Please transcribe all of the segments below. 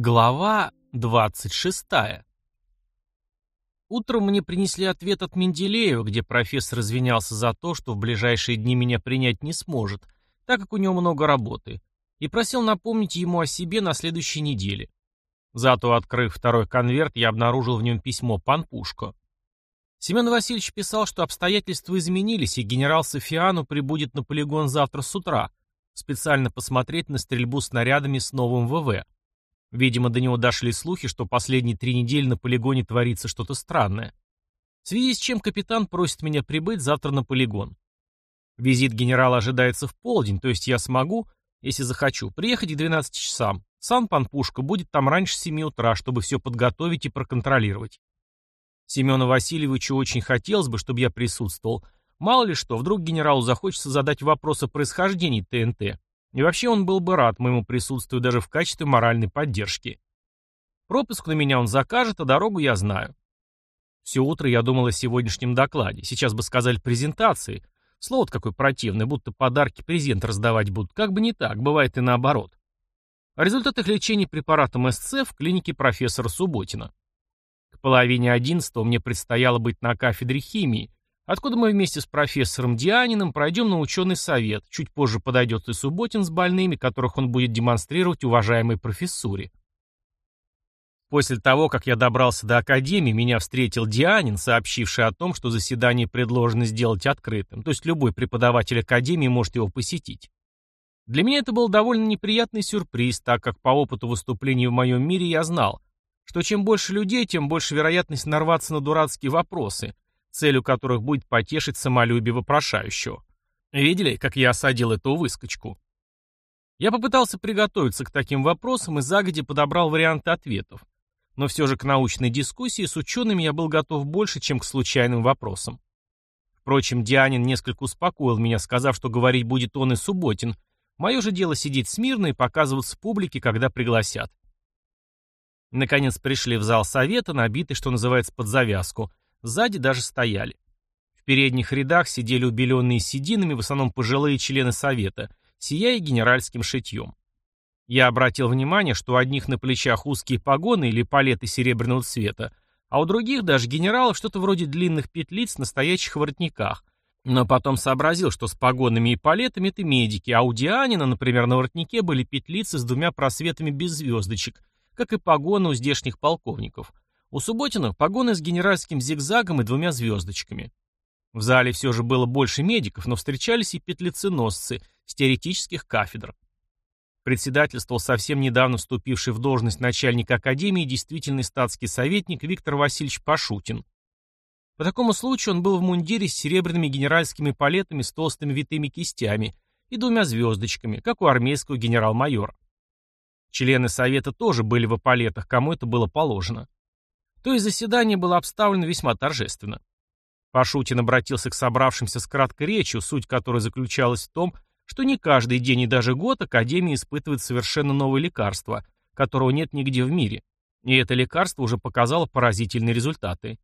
Глава 26. Утром мне принесли ответ от Менделеева, где профессор извинялся за то, что в ближайшие дни меня принять не сможет, так как у него много работы, и просил напомнить ему о себе на следующей неделе. Зато, открыв второй конверт, я обнаружил в нем письмо Панпушко. Семен Васильевич писал, что обстоятельства изменились, и генерал Софиану прибудет на полигон завтра с утра, специально посмотреть на стрельбу снарядами с новым ВВ. Видимо, до него дошли слухи, что последние три недели на полигоне творится что-то странное. В связи с чем капитан просит меня прибыть завтра на полигон. Визит генерала ожидается в полдень, то есть я смогу, если захочу, приехать к 12 часам. Сам пан Пушка будет там раньше 7 утра, чтобы все подготовить и проконтролировать. Семену Васильевичу очень хотелось бы, чтобы я присутствовал. Мало ли что, вдруг генералу захочется задать вопрос о происхождении ТНТ. И вообще он был бы рад моему присутствию даже в качестве моральной поддержки. Пропуск на меня он закажет, а дорогу я знаю. Все утро я думал о сегодняшнем докладе. Сейчас бы сказали презентации. слово какое противное, будто подарки презент раздавать будут. Как бы не так, бывает и наоборот. О результатах лечения препаратом СЦ в клинике профессора Субботина. К половине одиннадцатого мне предстояло быть на кафедре химии, откуда мы вместе с профессором Дианиным пройдем на ученый совет, чуть позже подойдет и Субботин с больными, которых он будет демонстрировать уважаемой профессуре. После того, как я добрался до Академии, меня встретил Дианин, сообщивший о том, что заседание предложено сделать открытым, то есть любой преподаватель Академии может его посетить. Для меня это был довольно неприятный сюрприз, так как по опыту выступлений в моем мире я знал, что чем больше людей, тем больше вероятность нарваться на дурацкие вопросы – целью которых будет потешить самолюбие вопрошающего. Видели, как я осадил эту выскочку? Я попытался приготовиться к таким вопросам и загоди подобрал варианты ответов. Но все же к научной дискуссии с учеными я был готов больше, чем к случайным вопросам. Впрочем, Дианин несколько успокоил меня, сказав, что говорить будет он и Субботин. Мое же дело сидеть смирно и показываться публике, когда пригласят. Наконец пришли в зал совета, набитый, что называется, под завязку – Сзади даже стояли. В передних рядах сидели убеленные сединами в основном пожилые члены совета, сияя генеральским шитьем. Я обратил внимание, что у одних на плечах узкие погоны или палеты серебряного цвета, а у других даже генералов что-то вроде длинных петлиц на стоячих воротниках. Но потом сообразил, что с погонами и палетами это медики, а у Дианина, например, на воротнике были петлицы с двумя просветами без звездочек, как и погоны у здешних полковников – у Субботина погоны с генеральским зигзагом и двумя звездочками. В зале все же было больше медиков, но встречались и петлиценосцы с теоретических кафедр. Председательствовал совсем недавно вступивший в должность начальник академии действительный статский советник Виктор Васильевич Пашутин. По такому случаю он был в мундире с серебряными генеральскими палетами с толстыми витыми кистями и двумя звездочками, как у армейского генерал-майора. Члены совета тоже были в эполетах, кому это было положено то и заседание было обставлено весьма торжественно. Пашутин обратился к собравшимся с краткой речью, суть которой заключалась в том, что не каждый день и даже год Академия испытывает совершенно новое лекарство, которого нет нигде в мире. И это лекарство уже показало поразительные результаты.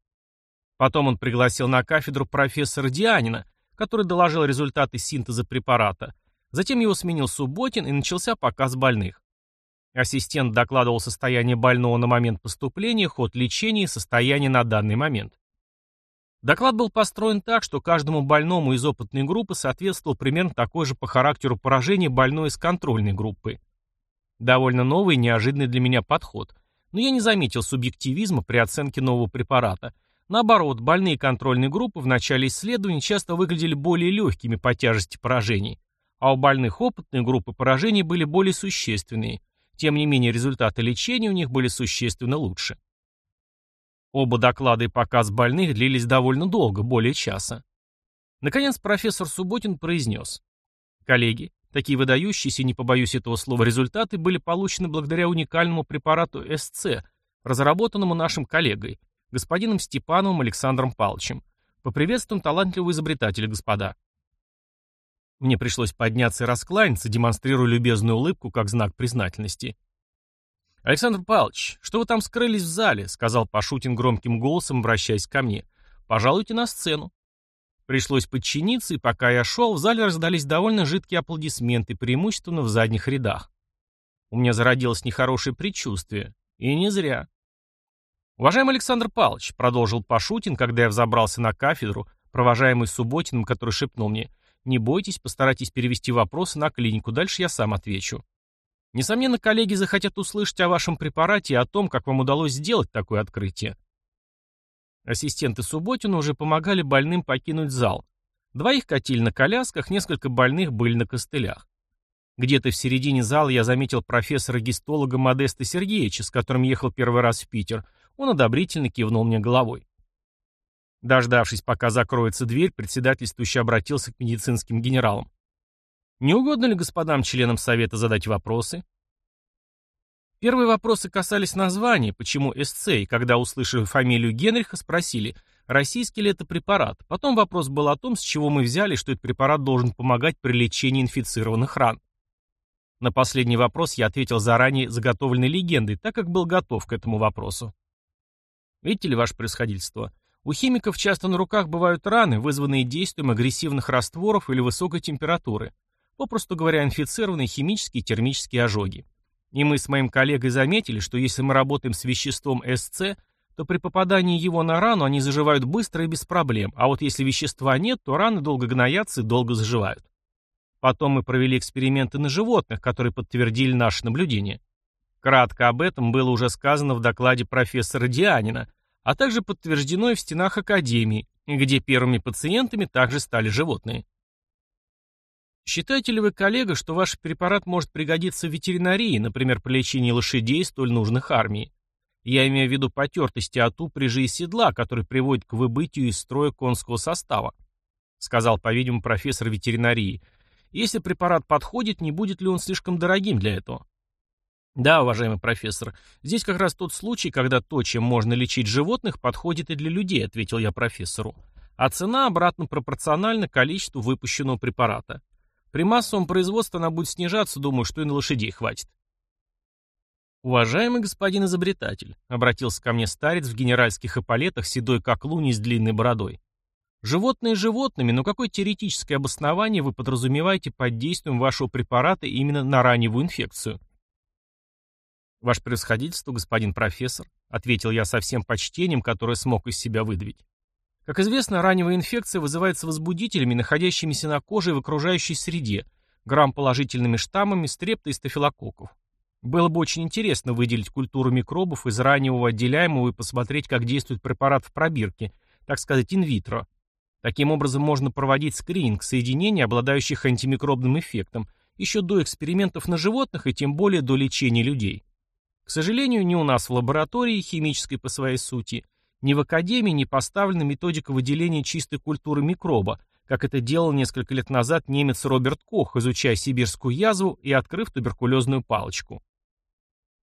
Потом он пригласил на кафедру профессора Дианина, который доложил результаты синтеза препарата. Затем его сменил Субботин и начался показ больных. Ассистент докладывал состояние больного на момент поступления, ход лечения и состояние на данный момент. Доклад был построен так, что каждому больному из опытной группы соответствовал примерно такой же по характеру поражения больной из контрольной группы. Довольно новый и неожиданный для меня подход, но я не заметил субъективизма при оценке нового препарата. Наоборот, больные контрольной группы в начале исследований часто выглядели более легкими по тяжести поражений, а у больных опытной группы поражения были более существенные – тем не менее, результаты лечения у них были существенно лучше. Оба доклада и показ больных длились довольно долго, более часа. Наконец, профессор Субботин произнес. Коллеги, такие выдающиеся, не побоюсь этого слова, результаты были получены благодаря уникальному препарату СЦ, разработанному нашим коллегой, господином Степановым Александром Павловичем. Поприветствуем талантливого изобретателя, господа. Мне пришлось подняться и раскланяться, демонстрируя любезную улыбку как знак признательности. «Александр Павлович, что вы там скрылись в зале?» — сказал Пашутин громким голосом, обращаясь ко мне. «Пожалуйте на сцену». Пришлось подчиниться, и пока я шел, в зале раздались довольно жидкие аплодисменты, преимущественно в задних рядах. У меня зародилось нехорошее предчувствие. И не зря. «Уважаемый Александр Павлович», — продолжил Пашутин, когда я взобрался на кафедру, провожаемый Субботиным, который шепнул мне — не бойтесь, постарайтесь перевести вопросы на клинику, дальше я сам отвечу. Несомненно, коллеги захотят услышать о вашем препарате и о том, как вам удалось сделать такое открытие. Ассистенты Субботина уже помогали больным покинуть зал. Двоих катили на колясках, несколько больных были на костылях. Где-то в середине зала я заметил профессора-гистолога Модеста Сергеевича, с которым ехал первый раз в Питер. Он одобрительно кивнул мне головой. Дождавшись, пока закроется дверь, председательствующий обратился к медицинским генералам. Не угодно ли господам членам Совета задать вопросы? Первые вопросы касались названия, почему СЦ, и когда услышали фамилию Генриха, спросили, российский ли это препарат. Потом вопрос был о том, с чего мы взяли, что этот препарат должен помогать при лечении инфицированных ран. На последний вопрос я ответил заранее заготовленной легендой, так как был готов к этому вопросу. Видите ли, ваше происходительство, у химиков часто на руках бывают раны, вызванные действием агрессивных растворов или высокой температуры, попросту говоря, инфицированные химические и термические ожоги. И мы с моим коллегой заметили, что если мы работаем с веществом СЦ, то при попадании его на рану они заживают быстро и без проблем, а вот если вещества нет, то раны долго гноятся и долго заживают. Потом мы провели эксперименты на животных, которые подтвердили наши наблюдения. Кратко об этом было уже сказано в докладе профессора Дианина – а также подтверждено и в стенах Академии, где первыми пациентами также стали животные. Считаете ли вы, коллега, что ваш препарат может пригодиться в ветеринарии, например, при лечении лошадей, столь нужных армии? Я имею в виду потертости от упряжи и седла, который приводит к выбытию из строя конского состава, сказал, по-видимому, профессор ветеринарии. Если препарат подходит, не будет ли он слишком дорогим для этого? Да, уважаемый профессор, здесь как раз тот случай, когда то, чем можно лечить животных, подходит и для людей, ответил я профессору. А цена обратно пропорциональна количеству выпущенного препарата. При массовом производстве она будет снижаться, думаю, что и на лошадей хватит. «Уважаемый господин изобретатель», — обратился ко мне старец в генеральских эполетах, седой как луни с длинной бородой. «Животные животными, но какое теоретическое обоснование вы подразумеваете под действием вашего препарата именно на раневую инфекцию?» «Ваше превосходительство, господин профессор», — ответил я со всем почтением, которое смог из себя выдавить. Как известно, раневая инфекция вызывается возбудителями, находящимися на коже и в окружающей среде, грамположительными штаммами стрепта и стафилококков. Было бы очень интересно выделить культуру микробов из раневого отделяемого и посмотреть, как действует препарат в пробирке, так сказать, инвитро. Таким образом можно проводить скрининг соединений, обладающих антимикробным эффектом, еще до экспериментов на животных и тем более до лечения людей. К сожалению, ни у нас в лаборатории, химической по своей сути, ни в академии не поставлена методика выделения чистой культуры микроба, как это делал несколько лет назад немец Роберт Кох, изучая сибирскую язву и открыв туберкулезную палочку.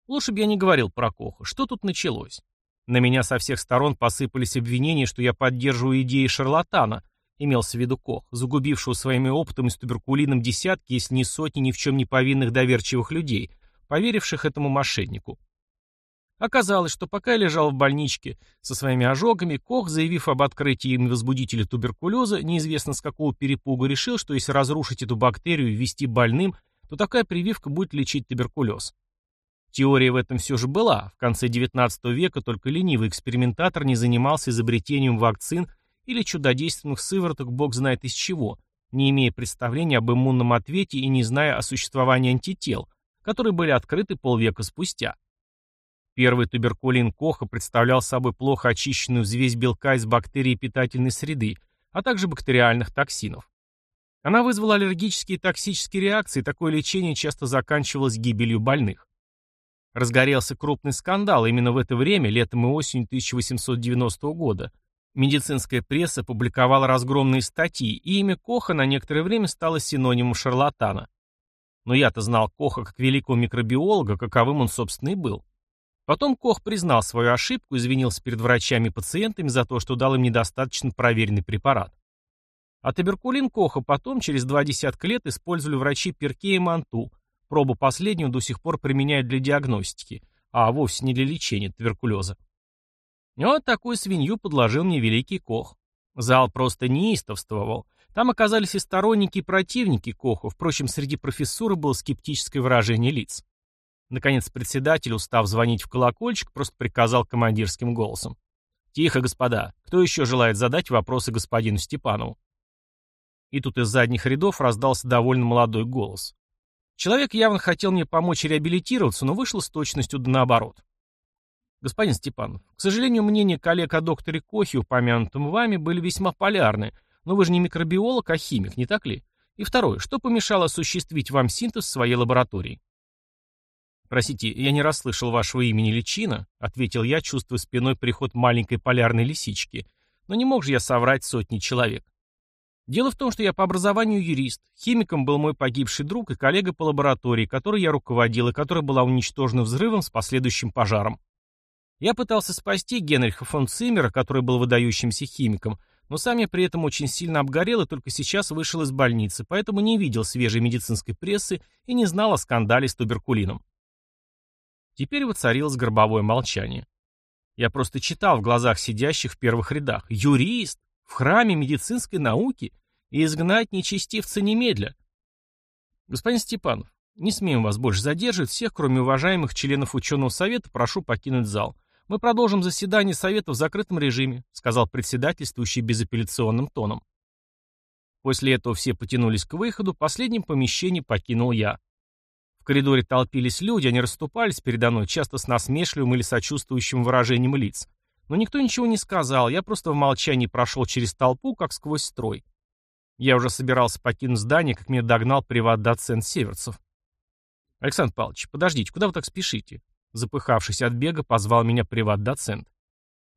Лучше бы я не говорил про Коха. Что тут началось? На меня со всех сторон посыпались обвинения, что я поддерживаю идеи шарлатана, имелся в виду Кох, загубившего своими опытами с туберкулином десятки, если не сотни ни в чем не повинных доверчивых людей, поверивших этому мошеннику. Оказалось, что пока я лежал в больничке со своими ожогами, Кох, заявив об открытии им возбудителя туберкулеза, неизвестно с какого перепуга решил, что если разрушить эту бактерию и ввести больным, то такая прививка будет лечить туберкулез. Теория в этом все же была. В конце XIX века только ленивый экспериментатор не занимался изобретением вакцин или чудодейственных сывороток бог знает из чего, не имея представления об иммунном ответе и не зная о существовании антител – которые были открыты полвека спустя. Первый туберкулин Коха представлял собой плохо очищенную взвесь белка из бактерий питательной среды, а также бактериальных токсинов. Она вызвала аллергические и токсические реакции, такое лечение часто заканчивалось гибелью больных. Разгорелся крупный скандал именно в это время, летом и осенью 1890 года. Медицинская пресса публиковала разгромные статьи, и имя Коха на некоторое время стало синонимом шарлатана – но я-то знал Коха как великого микробиолога, каковым он, собственно, и был. Потом Кох признал свою ошибку, извинился перед врачами и пациентами за то, что дал им недостаточно проверенный препарат. А туберкулин Коха потом, через два десятка лет, использовали врачи Перке и Манту. Пробу последнюю до сих пор применяют для диагностики, а вовсе не для лечения туберкулеза. Вот такую свинью подложил мне великий Кох. Зал просто неистовствовал. Там оказались и сторонники, и противники Коха, впрочем, среди профессуры было скептическое выражение лиц. Наконец председатель, устав звонить в колокольчик, просто приказал командирским голосом. «Тихо, господа. Кто еще желает задать вопросы господину Степанову?» И тут из задних рядов раздался довольно молодой голос. Человек явно хотел мне помочь реабилитироваться, но вышло с точностью да наоборот. «Господин Степанов, к сожалению, мнения коллег о докторе Кохе, упомянутом вами, были весьма полярны, но вы же не микробиолог, а химик, не так ли? И второе, что помешало осуществить вам синтез в своей лаборатории? «Простите, я не расслышал вашего имени Личина», — ответил я, чувствуя спиной приход маленькой полярной лисички. «Но не мог же я соврать сотни человек». Дело в том, что я по образованию юрист. Химиком был мой погибший друг и коллега по лаборатории, которой я руководил и которая была уничтожена взрывом с последующим пожаром. Я пытался спасти Генриха фон Циммера, который был выдающимся химиком, но сам я при этом очень сильно обгорел и только сейчас вышел из больницы, поэтому не видел свежей медицинской прессы и не знал о скандале с туберкулином. Теперь воцарилось гробовое молчание. Я просто читал в глазах сидящих в первых рядах. Юрист! В храме медицинской науки! И изгнать нечестивца немедля! Господин Степанов, не смеем вас больше задерживать. Всех, кроме уважаемых членов ученого совета, прошу покинуть зал. «Мы продолжим заседание Совета в закрытом режиме», сказал председательствующий безапелляционным тоном. После этого все потянулись к выходу, последним помещение покинул я. В коридоре толпились люди, они расступались передо мной, часто с насмешливым или сочувствующим выражением лиц. Но никто ничего не сказал, я просто в молчании прошел через толпу, как сквозь строй. Я уже собирался покинуть здание, как меня догнал приват-доцент Северцев. «Александр Павлович, подождите, куда вы так спешите?» Запыхавшись от бега, позвал меня приват-доцент.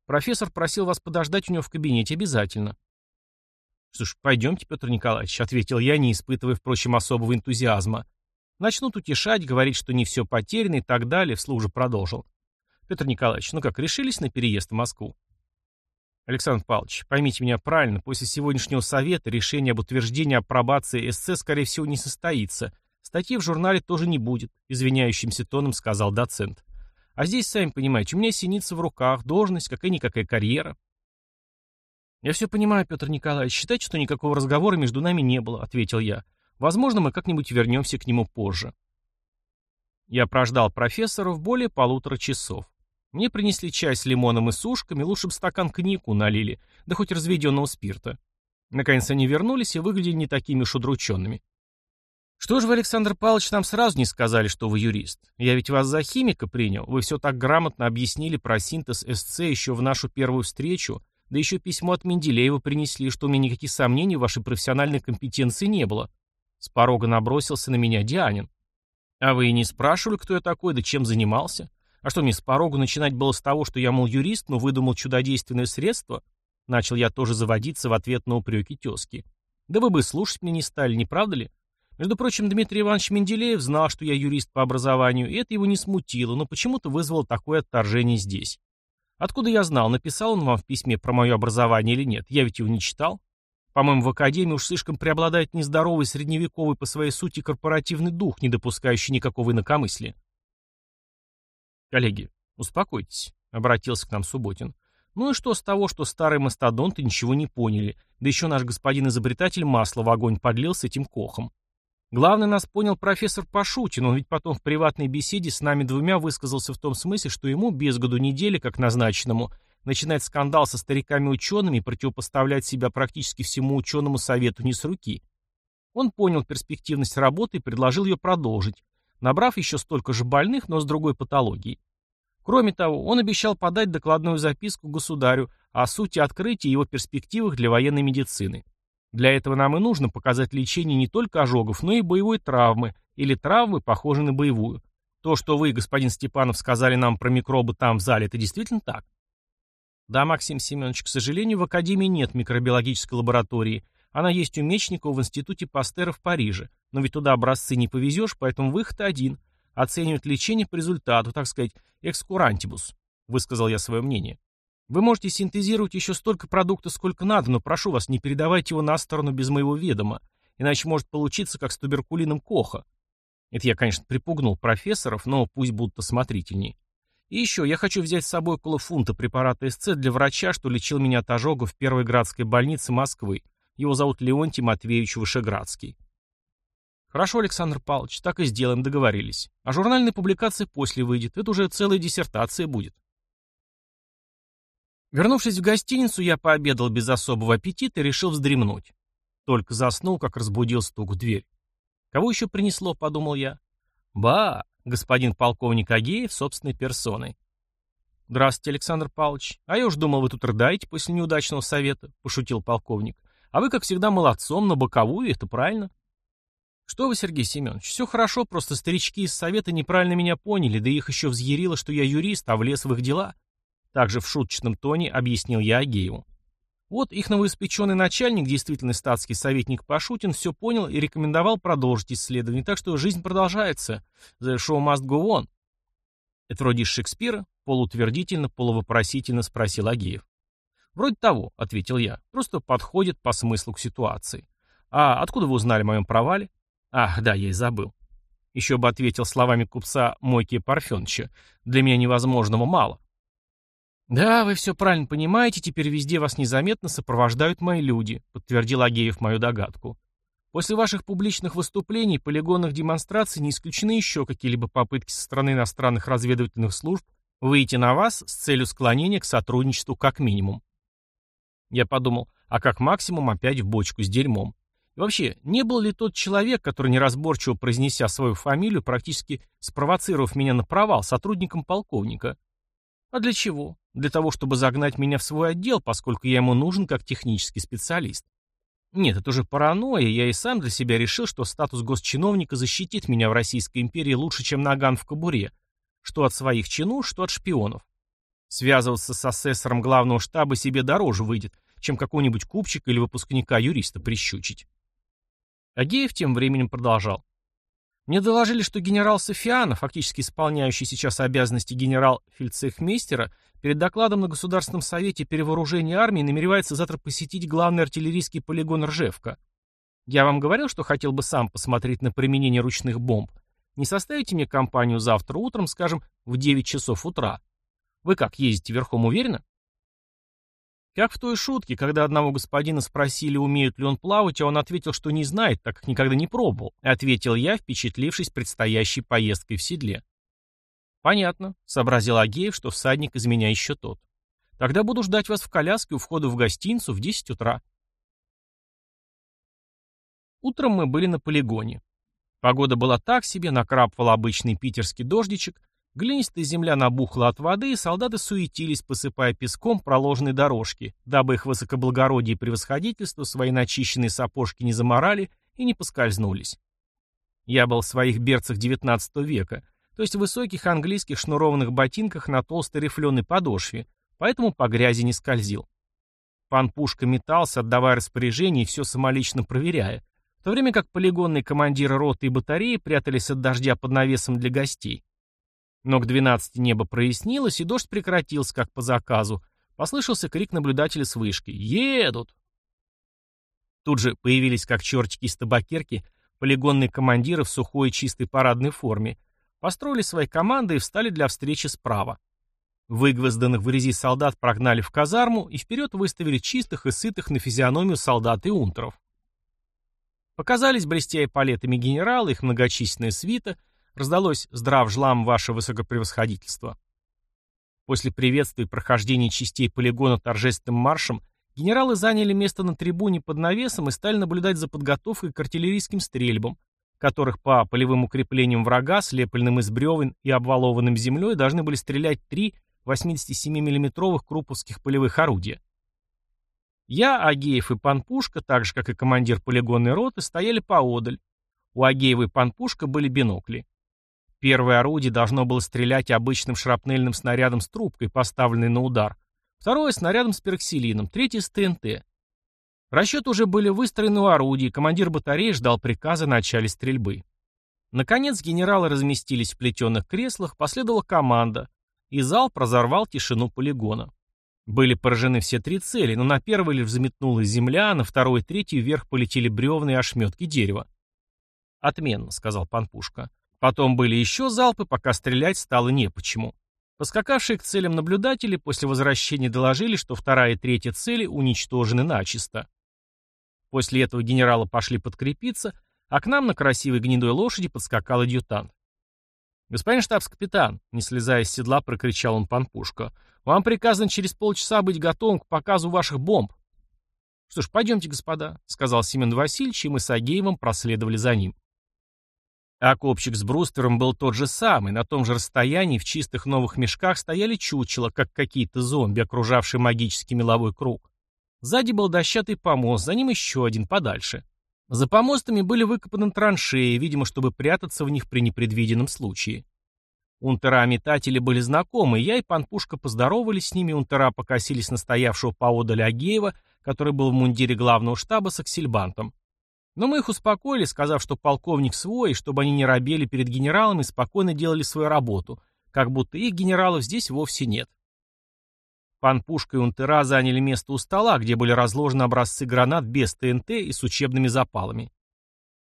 «Профессор просил вас подождать у него в кабинете обязательно». «Слушай, пойдемте, Петр Николаевич», — ответил я, не испытывая, впрочем, особого энтузиазма. Начнут утешать, говорить, что не все потеряно и так далее, вслух же продолжил. «Петр Николаевич, ну как, решились на переезд в Москву?» Александр Павлович, поймите меня правильно, после сегодняшнего совета решение об утверждении апробации СС скорее всего, не состоится, Статьи в журнале тоже не будет, извиняющимся тоном сказал доцент. А здесь, сами понимаете, у меня синица в руках, должность, какая-никакая карьера. Я все понимаю, Петр Николаевич, считайте, что никакого разговора между нами не было, ответил я. Возможно, мы как-нибудь вернемся к нему позже. Я прождал профессора в более полутора часов. Мне принесли чай с лимоном и сушками, лучше бы стакан коньяку налили, да хоть разведенного спирта. Наконец они вернулись и выглядели не такими уж удрученными. «Что же вы, Александр Павлович, нам сразу не сказали, что вы юрист? Я ведь вас за химика принял. Вы все так грамотно объяснили про синтез СЦ еще в нашу первую встречу, да еще письмо от Менделеева принесли, что у меня никаких сомнений в вашей профессиональной компетенции не было». С порога набросился на меня Дианин. «А вы и не спрашивали, кто я такой, да чем занимался? А что мне с порога начинать было с того, что я, мол, юрист, но выдумал чудодейственное средство?» Начал я тоже заводиться в ответ на упреки тезки. «Да вы бы слушать меня не стали, не правда ли?» Между прочим, Дмитрий Иванович Менделеев знал, что я юрист по образованию, и это его не смутило, но почему-то вызвало такое отторжение здесь. Откуда я знал, написал он вам в письме про мое образование или нет? Я ведь его не читал. По-моему, в академии уж слишком преобладает нездоровый средневековый по своей сути корпоративный дух, не допускающий никакого инакомыслия. Коллеги, успокойтесь, обратился к нам Субботин. Ну и что с того, что старые мастодонты ничего не поняли, да еще наш господин-изобретатель масло в огонь подлил с этим кохом. Главное, нас понял профессор Пашутин, он ведь потом в приватной беседе с нами двумя высказался в том смысле, что ему, без году недели, как назначенному, начинать скандал со стариками-учеными и противопоставлять себя практически всему ученому совету не с руки. Он понял перспективность работы и предложил ее продолжить, набрав еще столько же больных, но с другой патологией. Кроме того, он обещал подать докладную записку государю о сути открытия и его перспективах для военной медицины. Для этого нам и нужно показать лечение не только ожогов, но и боевой травмы, или травмы, похожей на боевую. То, что вы, господин Степанов, сказали нам про микробы там в зале, это действительно так? Да, Максим Семенович, к сожалению, в Академии нет микробиологической лаборатории. Она есть у Мечников в Институте Пастера в Париже. Но ведь туда образцы не повезешь, поэтому выход один. Оценивать лечение по результату, так сказать, экскурантибус, высказал я свое мнение. Вы можете синтезировать еще столько продукта, сколько надо, но прошу вас, не передавайте его на сторону без моего ведома, иначе может получиться как с туберкулином Коха. Это я, конечно, припугнул профессоров, но пусть будут осмотрительнее. И еще, я хочу взять с собой около фунта препарата СЦ для врача, что лечил меня от ожога в первой градской больнице Москвы. Его зовут Леонтий Матвеевич Вышеградский. Хорошо, Александр Павлович, так и сделаем, договорились. А журнальная публикация после выйдет, это уже целая диссертация будет. Вернувшись в гостиницу, я пообедал без особого аппетита и решил вздремнуть. Только заснул, как разбудил стук в дверь. «Кого еще принесло?» — подумал я. «Ба!» — господин полковник Агеев собственной персоной. «Здравствуйте, Александр Павлович. А я уж думал, вы тут рыдаете после неудачного совета», — пошутил полковник. «А вы, как всегда, молодцом, на боковую, это правильно». «Что вы, Сергей Семенович, все хорошо, просто старички из совета неправильно меня поняли, да их еще взъярило, что я юрист, а влез в их дела». Также в шуточном тоне объяснил я Агееву. Вот их новоиспеченный начальник, действительный статский советник Пашутин, все понял и рекомендовал продолжить исследование, так что жизнь продолжается. The show must go on. Это вроде из Шекспира, полутвердительно, полувопросительно спросил Агеев. Вроде того, ответил я, просто подходит по смыслу к ситуации. А откуда вы узнали о моем провале? Ах, да, я и забыл. Еще бы ответил словами купца Мойки Парфеновича. Для меня невозможного мало. «Да, вы все правильно понимаете, теперь везде вас незаметно сопровождают мои люди», подтвердил Агеев мою догадку. «После ваших публичных выступлений, полигонных демонстраций не исключены еще какие-либо попытки со стороны иностранных разведывательных служб выйти на вас с целью склонения к сотрудничеству как минимум». Я подумал, а как максимум опять в бочку с дерьмом. И вообще, не был ли тот человек, который неразборчиво произнеся свою фамилию, практически спровоцировав меня на провал сотрудником полковника – а для чего? Для того, чтобы загнать меня в свой отдел, поскольку я ему нужен как технический специалист. Нет, это уже паранойя, я и сам для себя решил, что статус госчиновника защитит меня в Российской империи лучше, чем наган в кобуре. Что от своих чинов, что от шпионов. Связываться с асессором главного штаба себе дороже выйдет, чем какого-нибудь купчика или выпускника юриста прищучить. Агеев тем временем продолжал. Мне доложили, что генерал Софиана, фактически исполняющий сейчас обязанности генерал-фельдцехмейстера, перед докладом на Государственном совете перевооружения армии намеревается завтра посетить главный артиллерийский полигон Ржевка. Я вам говорил, что хотел бы сам посмотреть на применение ручных бомб. Не составите мне компанию завтра утром, скажем, в 9 часов утра. Вы как, ездите верхом уверенно? Как в той шутке, когда одного господина спросили, умеет ли он плавать, а он ответил, что не знает, так как никогда не пробовал, ответил я, впечатлившись предстоящей поездкой в седле. «Понятно», — сообразил Агеев, что всадник из меня еще тот. «Тогда буду ждать вас в коляске у входа в гостиницу в 10 утра». Утром мы были на полигоне. Погода была так себе, накрапывал обычный питерский дождичек, Глинистая земля набухла от воды, и солдаты суетились, посыпая песком проложенные дорожки, дабы их высокоблагородие и превосходительство свои начищенные сапожки не заморали и не поскользнулись. Я был в своих берцах XIX века, то есть в высоких английских шнурованных ботинках на толстой рифленой подошве, поэтому по грязи не скользил. Пан Пушка метался, отдавая распоряжение и все самолично проверяя, в то время как полигонные командиры роты и батареи прятались от дождя под навесом для гостей. Но к 12 небо прояснилось, и дождь прекратился, как по заказу. Послышался крик наблюдателя с вышки «Едут!». Тут же появились, как чертики из табакерки, полигонные командиры в сухой и чистой парадной форме. Построили свои команды и встали для встречи справа. Выгвозданных в рези солдат прогнали в казарму и вперед выставили чистых и сытых на физиономию солдат и унтеров. Показались, блестяя палетами генералы их многочисленная свита — Раздалось «Здрав жлам, ваше высокопревосходительство». После приветствия и прохождения частей полигона торжественным маршем генералы заняли место на трибуне под навесом и стали наблюдать за подготовкой к артиллерийским стрельбам, которых по полевым укреплениям врага, слепленным из бревен и обвалованным землей, должны были стрелять три 87 миллиметровых круповских полевых орудия. Я, Агеев и Панпушка, так же как и командир полигонной роты, стояли поодаль. У Агеева и Панпушка были бинокли. Первое орудие должно было стрелять обычным шрапнельным снарядом с трубкой, поставленной на удар, второе — снарядом с пероксилином, третье — с ТНТ. Расчеты уже были выстроены у орудий, командир батареи ждал приказа о начале стрельбы. Наконец генералы разместились в плетеных креслах, последовала команда, и зал прозорвал тишину полигона. Были поражены все три цели, но на первой лишь взметнулась земля, а на второй и третьей вверх полетели бревна ошметки дерева. «Отменно», — сказал Панпушка. Потом были еще залпы, пока стрелять стало не почему. Поскакавшие к целям наблюдатели после возвращения доложили, что вторая и третья цели уничтожены начисто. После этого генералы пошли подкрепиться, а к нам на красивой гнедой лошади подскакал адъютант. «Господин штабс-капитан», — не слезая с седла, прокричал он панпушка, — «вам приказано через полчаса быть готовым к показу ваших бомб». «Что ж, пойдемте, господа», — сказал Семен Васильевич, и мы с Агеевым проследовали за ним. А копчик с брустером был тот же самый, на том же расстоянии в чистых новых мешках стояли чучела, как какие-то зомби, окружавшие магический меловой круг. Сзади был дощатый помост, за ним еще один, подальше. За помостами были выкопаны траншеи, видимо, чтобы прятаться в них при непредвиденном случае. Унтера-метатели были знакомы, я и Панпушка поздоровались с ними, унтера покосились на стоявшего поодаль Агеева, который был в мундире главного штаба с аксельбантом. Но мы их успокоили, сказав, что полковник свой, и чтобы они не робели перед генералами, спокойно делали свою работу, как будто их генералов здесь вовсе нет. Пан Пушка и Унтера заняли место у стола, где были разложены образцы гранат без ТНТ и с учебными запалами.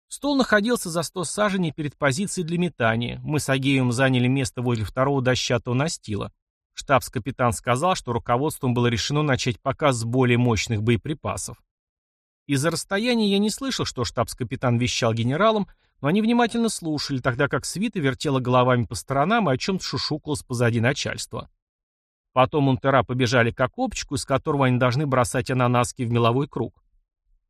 Стол находился за сто саженей перед позицией для метания. Мы с Агеем заняли место возле второго дощатого настила. Штабс-капитан сказал, что руководством было решено начать показ с более мощных боеприпасов. Из-за расстояния я не слышал, что штабс-капитан вещал генералам, но они внимательно слушали, тогда как свита вертела головами по сторонам и о чем-то шушукалась позади начальства. Потом унтера побежали к окопчику, из которого они должны бросать ананаски в меловой круг.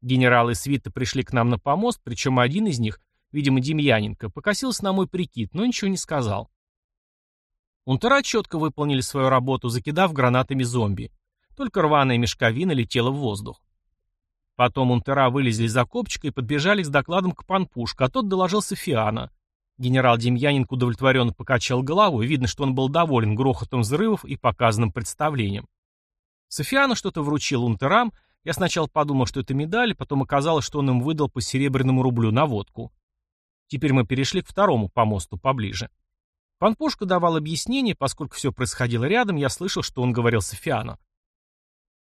Генералы свита пришли к нам на помост, причем один из них, видимо, Демьяненко, покосился на мой прикид, но ничего не сказал. Унтера четко выполнили свою работу, закидав гранатами зомби. Только рваная мешковина летела в воздух. Потом унтера вылезли из окопчика и подбежали с докладом к панпушку, а тот доложился Фиана. Генерал Демьяненко удовлетворенно покачал головой, видно, что он был доволен грохотом взрывов и показанным представлением. Софиана что-то вручил унтерам, я сначала подумал, что это медаль, потом оказалось, что он им выдал по серебряному рублю на водку. Теперь мы перешли к второму помосту поближе. Панпушка давал объяснение, поскольку все происходило рядом, я слышал, что он говорил Софиану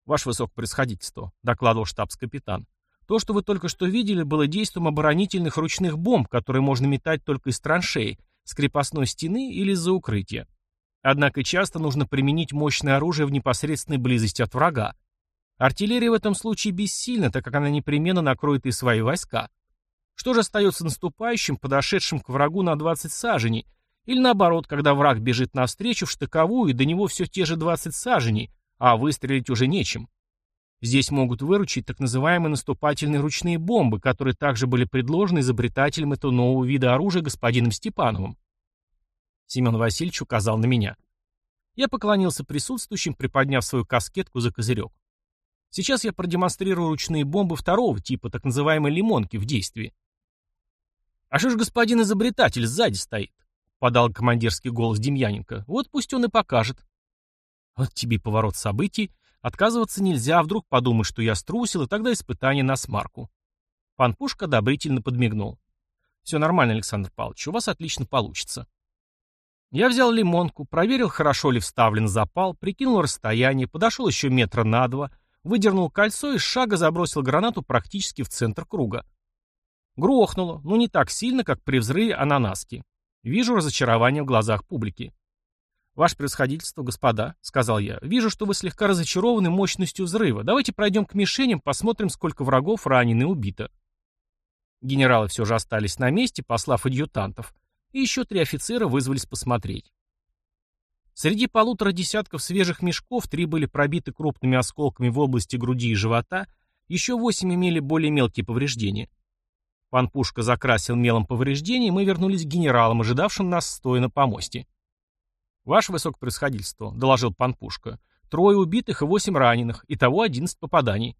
ваше высокопресходительство», — докладывал штабс-капитан. «То, что вы только что видели, было действием оборонительных ручных бомб, которые можно метать только из траншеи, с крепостной стены или из-за укрытия. Однако часто нужно применить мощное оружие в непосредственной близости от врага. Артиллерия в этом случае бессильна, так как она непременно накроет и свои войска. Что же остается наступающим, подошедшим к врагу на 20 саженей, или наоборот, когда враг бежит навстречу в штыковую, и до него все те же 20 саженей, а выстрелить уже нечем. Здесь могут выручить так называемые наступательные ручные бомбы, которые также были предложены изобретателем этого нового вида оружия господином Степановым. Семен Васильевич указал на меня. Я поклонился присутствующим, приподняв свою каскетку за козырек. Сейчас я продемонстрирую ручные бомбы второго типа, так называемой лимонки, в действии. «А что ж господин изобретатель сзади стоит?» — подал командирский голос Демьяненко. «Вот пусть он и покажет». Вот тебе поворот событий. Отказываться нельзя, а вдруг подумаешь, что я струсил, и тогда испытание на смарку. Пан Пушка одобрительно подмигнул. Все нормально, Александр Павлович, у вас отлично получится. Я взял лимонку, проверил, хорошо ли вставлен запал, прикинул расстояние, подошел еще метра на два, выдернул кольцо и с шага забросил гранату практически в центр круга. Грохнуло, но не так сильно, как при взрыве ананаски. Вижу разочарование в глазах публики. «Ваше превосходительство, господа», — сказал я, — «вижу, что вы слегка разочарованы мощностью взрыва. Давайте пройдем к мишеням, посмотрим, сколько врагов ранены и убито». Генералы все же остались на месте, послав адъютантов, и еще три офицера вызвались посмотреть. Среди полутора десятков свежих мешков три были пробиты крупными осколками в области груди и живота, еще восемь имели более мелкие повреждения. Пан Пушка закрасил мелом повреждения, и мы вернулись к генералам, ожидавшим нас стоя на помосте. «Ваше высокопроисходительство», — доложил Панпушка, — «трое убитых и восемь раненых, итого одиннадцать попаданий».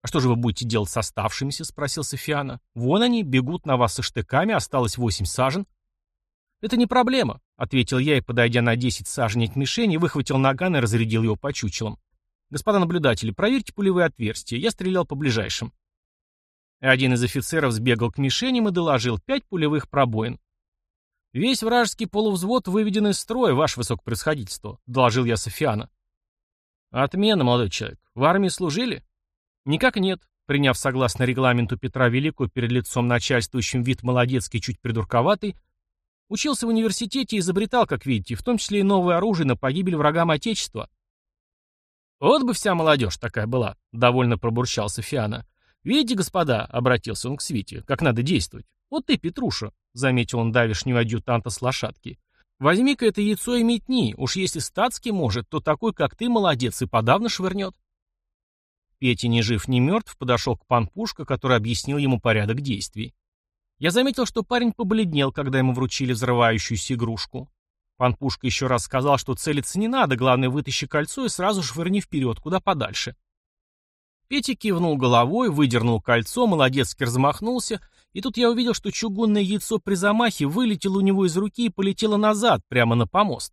«А что же вы будете делать с оставшимися?» — спросил Софиана. «Вон они, бегут на вас со штыками, осталось восемь сажен». «Это не проблема», — ответил я и, подойдя на десять сажен от мишени, выхватил наган и разрядил его по чучелам. «Господа наблюдатели, проверьте пулевые отверстия. Я стрелял по ближайшим». Один из офицеров сбегал к мишеням и доложил пять пулевых пробоин. «Весь вражеский полувзвод выведен из строя, ваше высокопроисходительство», — доложил я Софиана. «Отмена, молодой человек. В армии служили?» «Никак нет», — приняв согласно регламенту Петра Великого перед лицом начальствующим вид молодецкий, чуть придурковатый, Учился в университете и изобретал, как видите, в том числе и новое оружие на погибель врагам Отечества. «Вот бы вся молодежь такая была», — довольно пробурчал Софиана. «Видите, господа», — обратился он к свите, — «как надо действовать. Вот ты, Петруша», — заметил он давишнего адъютанта с лошадки, — «возьми-ка это яйцо и метни, уж если статский может, то такой, как ты, молодец, и подавно швырнет». Петя, не жив, не мертв, подошел к пан Пушка, который объяснил ему порядок действий. Я заметил, что парень побледнел, когда ему вручили взрывающуюся игрушку. Пан Пушка еще раз сказал, что целиться не надо, главное, вытащи кольцо и сразу швырни вперед, куда подальше. Петя кивнул головой, выдернул кольцо, молодецки размахнулся, и тут я увидел, что чугунное яйцо при замахе вылетело у него из руки и полетело назад, прямо на помост.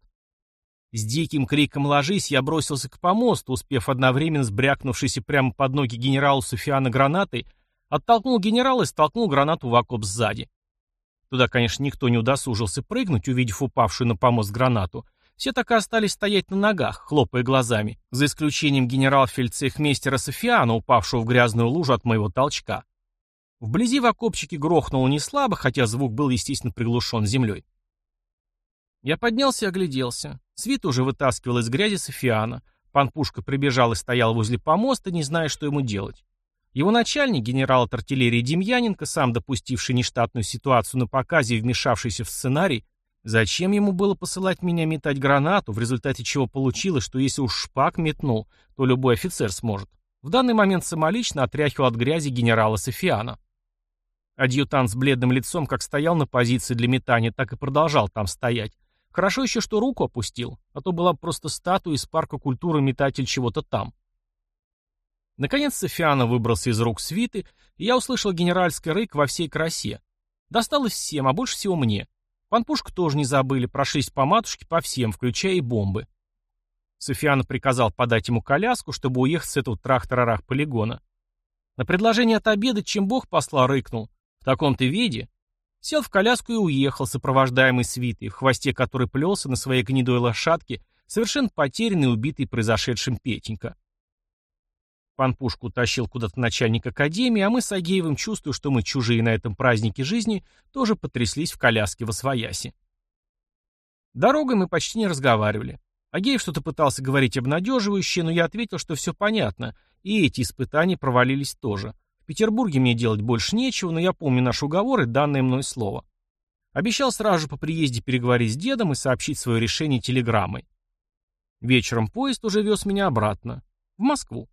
С диким криком «Ложись!» я бросился к помосту, успев одновременно сбрякнувшийся прямо под ноги генералу Суфиана гранатой, оттолкнул генерала и столкнул гранату в окоп сзади. Туда, конечно, никто не удосужился прыгнуть, увидев упавшую на помост гранату — все так и остались стоять на ногах, хлопая глазами, за исключением генерал-фельдцехмейстера Софиана, упавшего в грязную лужу от моего толчка. Вблизи в окопчике грохнуло не слабо, хотя звук был, естественно, приглушен землей. Я поднялся и огляделся. Свит уже вытаскивал из грязи Софиана. Панпушка прибежал и стоял возле помоста, не зная, что ему делать. Его начальник, генерал от артиллерии Демьяненко, сам допустивший нештатную ситуацию на показе и вмешавшийся в сценарий, Зачем ему было посылать меня метать гранату, в результате чего получилось, что если уж шпак метнул, то любой офицер сможет. В данный момент самолично отряхивал от грязи генерала Софиана. Адъютант с бледным лицом как стоял на позиции для метания, так и продолжал там стоять. Хорошо еще, что руку опустил, а то была просто статуя из парка культуры метатель чего-то там. Наконец Софиана выбрался из рук свиты, и я услышал генеральский рык во всей красе. Досталось всем, а больше всего мне. Панпушку тоже не забыли, прошлись по матушке по всем, включая и бомбы. Софиан приказал подать ему коляску, чтобы уехать с этого трах-тарарах полигона. На предложение отобедать обеда, чем бог посла, рыкнул. В таком-то виде. Сел в коляску и уехал, сопровождаемый свитой, в хвосте которой плелся на своей гнедой лошадке, совершенно потерянный и убитый произошедшим Петенька. Пан Пушку тащил куда-то начальник академии, а мы с Агеевым, чувствуя, что мы чужие на этом празднике жизни, тоже потряслись в коляске во свояси. Дорогой мы почти не разговаривали. Агеев что-то пытался говорить обнадеживающее, но я ответил, что все понятно, и эти испытания провалились тоже. В Петербурге мне делать больше нечего, но я помню наш уговор и данное мной слово. Обещал сразу же по приезде переговорить с дедом и сообщить свое решение телеграммой. Вечером поезд уже вез меня обратно, в Москву.